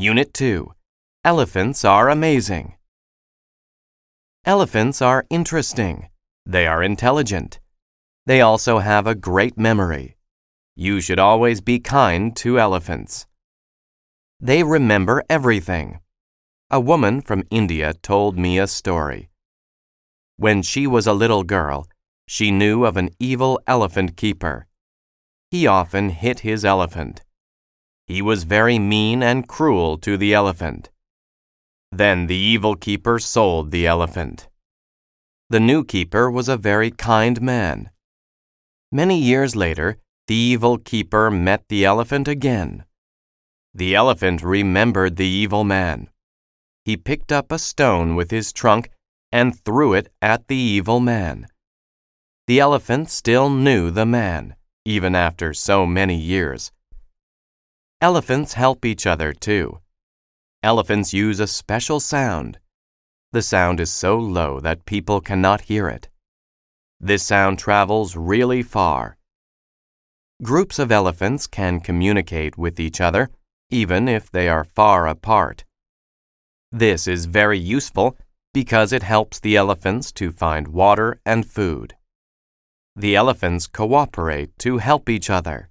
Unit 2 Elephants are amazing. Elephants are interesting. They are intelligent. They also have a great memory. You should always be kind to elephants. They remember everything. A woman from India told me a story. When she was a little girl, she knew of an evil elephant keeper. He often hit his elephant. He was very mean and cruel to the elephant. Then the evil keeper sold the elephant. The new keeper was a very kind man. Many years later, the evil keeper met the elephant again. The elephant remembered the evil man. He picked up a stone with his trunk and threw it at the evil man. The elephant still knew the man, even after so many years. Elephants help each other too. Elephants use a special sound. The sound is so low that people cannot hear it. This sound travels really far. Groups of elephants can communicate with each other, even if they are far apart. This is very useful because it helps the elephants to find water and food. The elephants cooperate to help each other.